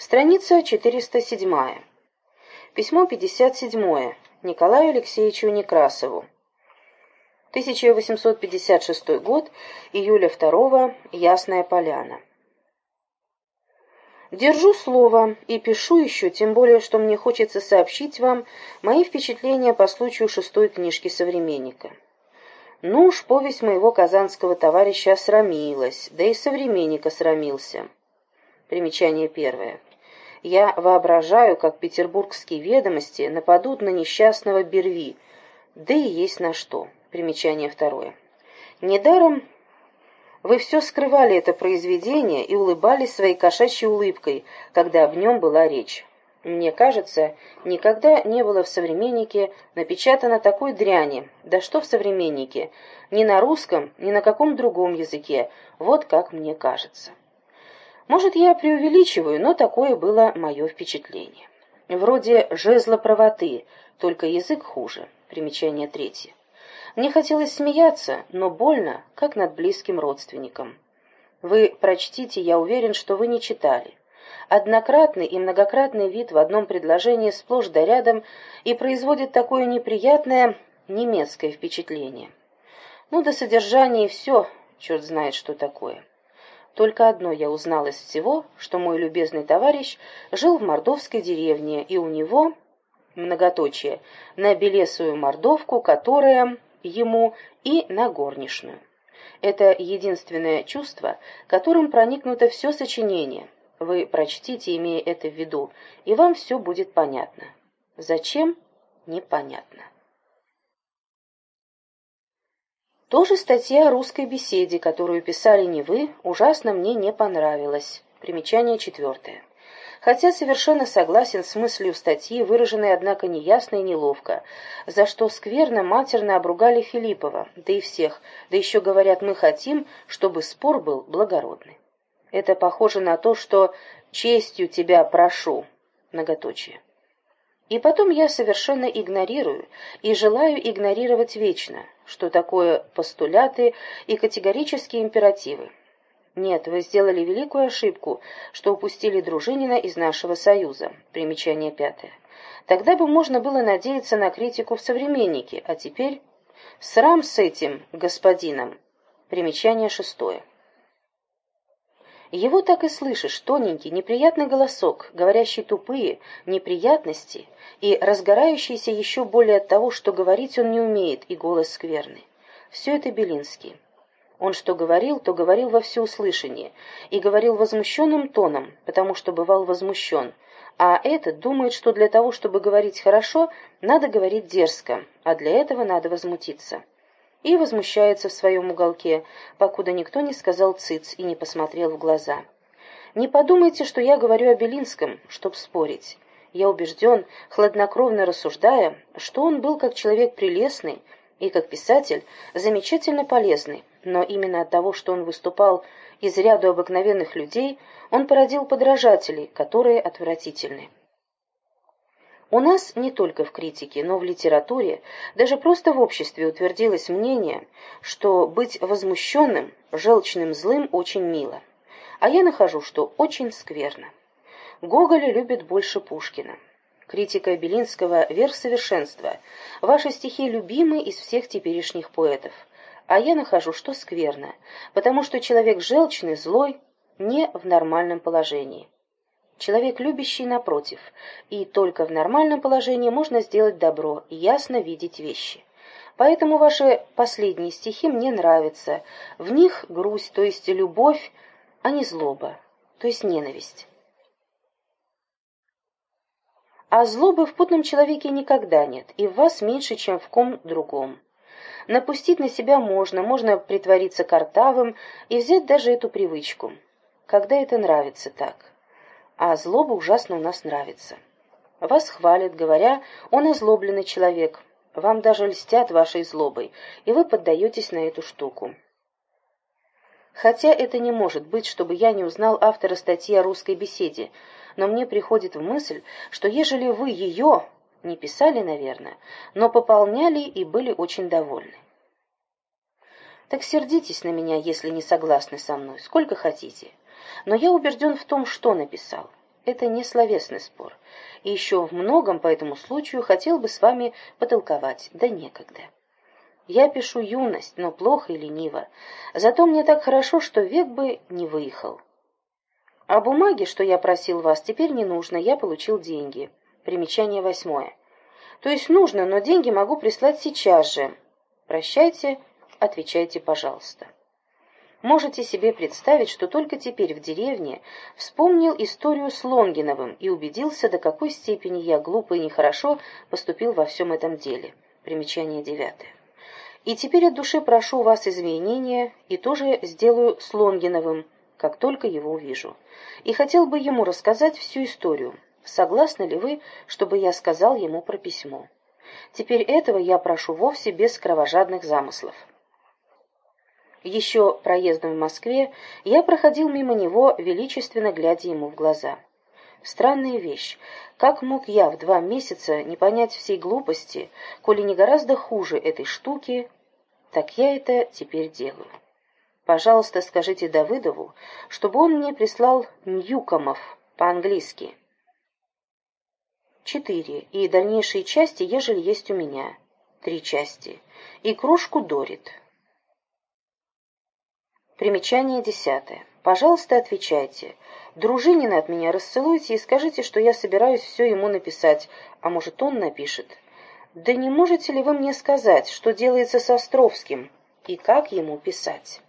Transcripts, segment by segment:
Страница 407. Письмо 57. Николаю Алексеевичу Некрасову. 1856 год, июля 2 Ясная Поляна. Держу слово и пишу еще, тем более, что мне хочется сообщить вам мои впечатления по случаю шестой книжки «Современника». Ну уж повесть моего казанского товарища осрамилась, да и современник осрамился. Примечание первое. Я воображаю, как петербургские ведомости нападут на несчастного Берви, да и есть на что. Примечание второе. Недаром вы все скрывали это произведение и улыбались своей кошачьей улыбкой, когда об нем была речь. Мне кажется, никогда не было в «Современнике» напечатано такой дряни, да что в «Современнике», ни на русском, ни на каком другом языке, вот как мне кажется. Может, я преувеличиваю, но такое было мое впечатление. Вроде жезла правоты, только язык хуже. Примечание третье. Мне хотелось смеяться, но больно, как над близким родственником. Вы прочтите, я уверен, что вы не читали. Однократный и многократный вид в одном предложении сплошь да рядом и производит такое неприятное немецкое впечатление. Ну, до содержания и все, черт знает, что такое. Только одно я узнал из всего, что мой любезный товарищ жил в мордовской деревне, и у него, многоточие, на белесую мордовку, которая ему и на горничную. Это единственное чувство, которым проникнуто все сочинение. Вы прочтите, имея это в виду, и вам все будет понятно. Зачем? Непонятно. Тоже статья о русской беседе, которую писали не вы, ужасно мне не понравилась. Примечание четвертое хотя совершенно согласен с мыслью статьи, выраженной, однако, неясно и неловко, за что скверно матерно обругали Филиппова, да и всех, да еще говорят, мы хотим, чтобы спор был благородный. Это похоже на то, что «честью тебя прошу», многоточие. И потом я совершенно игнорирую и желаю игнорировать вечно, что такое постуляты и категорические императивы. Нет, вы сделали великую ошибку, что упустили Дружинина из нашего союза. Примечание пятое. Тогда бы можно было надеяться на критику в «Современнике», а теперь срам с этим господином. Примечание шестое. Его так и слышишь, тоненький, неприятный голосок, говорящий тупые неприятности и разгорающийся еще более от того, что говорить он не умеет, и голос скверный. Все это Белинский. Он что говорил, то говорил во всеуслышание, и говорил возмущенным тоном, потому что бывал возмущен, а этот думает, что для того, чтобы говорить хорошо, надо говорить дерзко, а для этого надо возмутиться. И возмущается в своем уголке, покуда никто не сказал «цыц» и не посмотрел в глаза. Не подумайте, что я говорю о Белинском, чтоб спорить. Я убежден, хладнокровно рассуждая, что он был как человек прелестный и как писатель замечательно полезный, но именно от того, что он выступал из ряда обыкновенных людей, он породил подражателей, которые отвратительны. У нас не только в критике, но в литературе, даже просто в обществе утвердилось мнение, что быть возмущенным, желчным, злым очень мило. А я нахожу, что очень скверно. Гоголя любит больше Пушкина. Критика Белинского – верх совершенства. Ваши стихи любимы из всех теперешних поэтов а я нахожу, что скверно, потому что человек желчный, злой, не в нормальном положении. Человек любящий, напротив, и только в нормальном положении можно сделать добро и ясно видеть вещи. Поэтому ваши последние стихи мне нравятся. В них грусть, то есть любовь, а не злоба, то есть ненависть. А злобы в путном человеке никогда нет, и в вас меньше, чем в ком другом. Напустить на себя можно, можно притвориться картавым и взять даже эту привычку. Когда это нравится так. А злоба ужасно у нас нравится. Вас хвалят, говоря, он озлобленный человек. Вам даже льстят вашей злобой, и вы поддаетесь на эту штуку. Хотя это не может быть, чтобы я не узнал автора статьи о русской беседе, но мне приходит в мысль, что ежели вы ее, не писали, наверное, но пополняли и были очень довольны. Так сердитесь на меня, если не согласны со мной, сколько хотите. Но я убежден в том, что написал. это не словесный спор. И еще в многом по этому случаю хотел бы с вами потолковать, да некогда. Я пишу юность, но плохо и лениво. Зато мне так хорошо, что век бы не выехал. А бумаги, что я просил вас, теперь не нужно, я получил деньги. Примечание восьмое. То есть нужно, но деньги могу прислать сейчас же. Прощайте, отвечайте, пожалуйста. Можете себе представить, что только теперь в деревне вспомнил историю с Лонгиновым и убедился, до какой степени я глупо и нехорошо поступил во всем этом деле. Примечание девятое. И теперь от души прошу вас извинения и тоже сделаю с Лонгиновым, как только его увижу. И хотел бы ему рассказать всю историю. Согласны ли вы, чтобы я сказал ему про письмо? Теперь этого я прошу вовсе без кровожадных замыслов. Еще проездом в Москве я проходил мимо него, величественно глядя ему в глаза. Странная вещь. Как мог я в два месяца не понять всей глупости, коли не гораздо хуже этой штуки, так я это теперь делаю. Пожалуйста, скажите Давыдову, чтобы он мне прислал Ньюкомов по-английски. Четыре. И дальнейшие части, ежели есть у меня. Три части. И кружку Дорит. Примечание десятое. Пожалуйста, отвечайте. Дружинина от меня расцелуйте и скажите, что я собираюсь все ему написать, а может, он напишет. Да не можете ли вы мне сказать, что делается с Островским и как ему писать?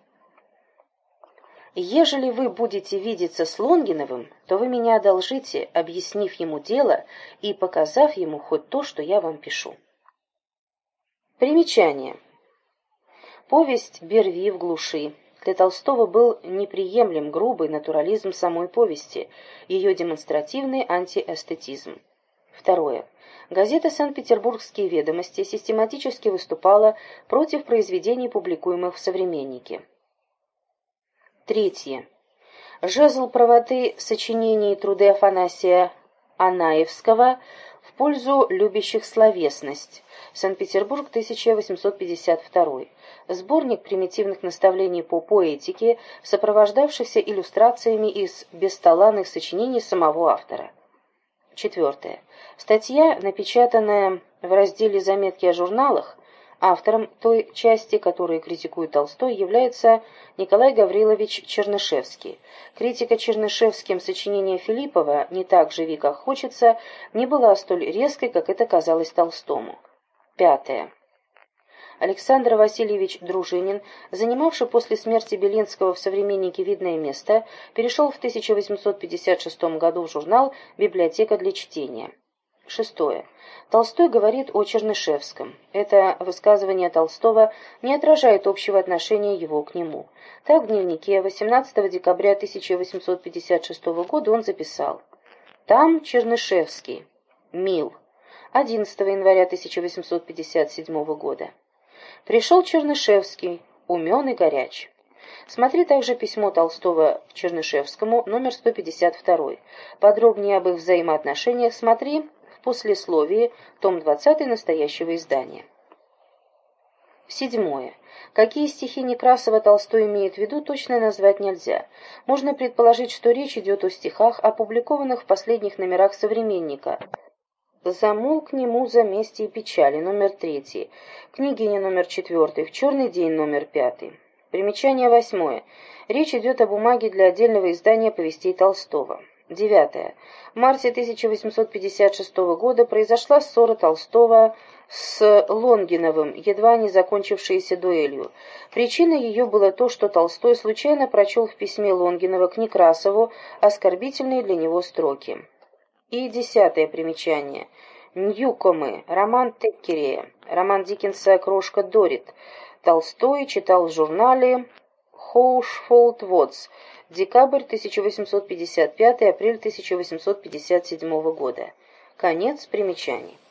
Ежели вы будете видеться с Лонгиновым, то вы меня одолжите, объяснив ему дело и показав ему хоть то, что я вам пишу. Примечание. Повесть «Берви в глуши» Для Толстого был неприемлем грубый натурализм самой повести, ее демонстративный антиэстетизм. Второе. Газета «Санкт-Петербургские ведомости» систематически выступала против произведений, публикуемых в «Современнике». Третье. Жезл правоты сочинений и труды Афанасия Анаевского пользу любящих словесность. Санкт-Петербург, 1852 сборник примитивных наставлений по поэтике, сопровождавшихся иллюстрациями из бесталанных сочинений самого автора. Четвертое. Статья, напечатанная в разделе «Заметки о журналах», автором той части, которую критикует Толстой, является Николай Гаврилович Чернышевский. Критика Чернышевским сочинения Филиппова «Не так живи, как хочется» не была столь резкой, как это казалось Толстому. Пятое. Александр Васильевич Дружинин, занимавший после смерти Белинского в «Современнике» видное место, перешел в 1856 году в журнал «Библиотека для чтения». Шестое. Толстой говорит о Чернышевском. Это высказывание Толстого не отражает общего отношения его к нему. Так в дневнике 18 декабря 1856 года он записал «Там Чернышевский. Мил. 11 января 1857 года. Пришел Чернышевский, умен и горяч. Смотри также письмо Толстого к Чернышевскому, номер 152. Подробнее об их взаимоотношениях смотри послесловии, том 20 настоящего издания. Седьмое. Какие стихи Некрасова Толстой имеет в виду, точно назвать нельзя. Можно предположить, что речь идет о стихах, опубликованных в последних номерах «Современника», Замолкни муза мести и печали, номер третий. Княгиня номер четвертый. В черный день, номер пятый. Примечание восьмое. Речь идет о бумаге для отдельного издания повестей Толстого. Девятое. В марте 1856 года произошла ссора Толстого с Лонгиновым, едва не закончившаяся дуэлью. Причиной ее было то, что Толстой случайно прочел в письме Лонгинова к Некрасову оскорбительные для него строки. И десятое примечание. Ньюкомы, роман Теккерея, роман Диккенса «Крошка Дорит». Толстой читал в журнале «Хоушфолд Вотс», декабрь 1855, апрель 1857 года. Конец примечаний.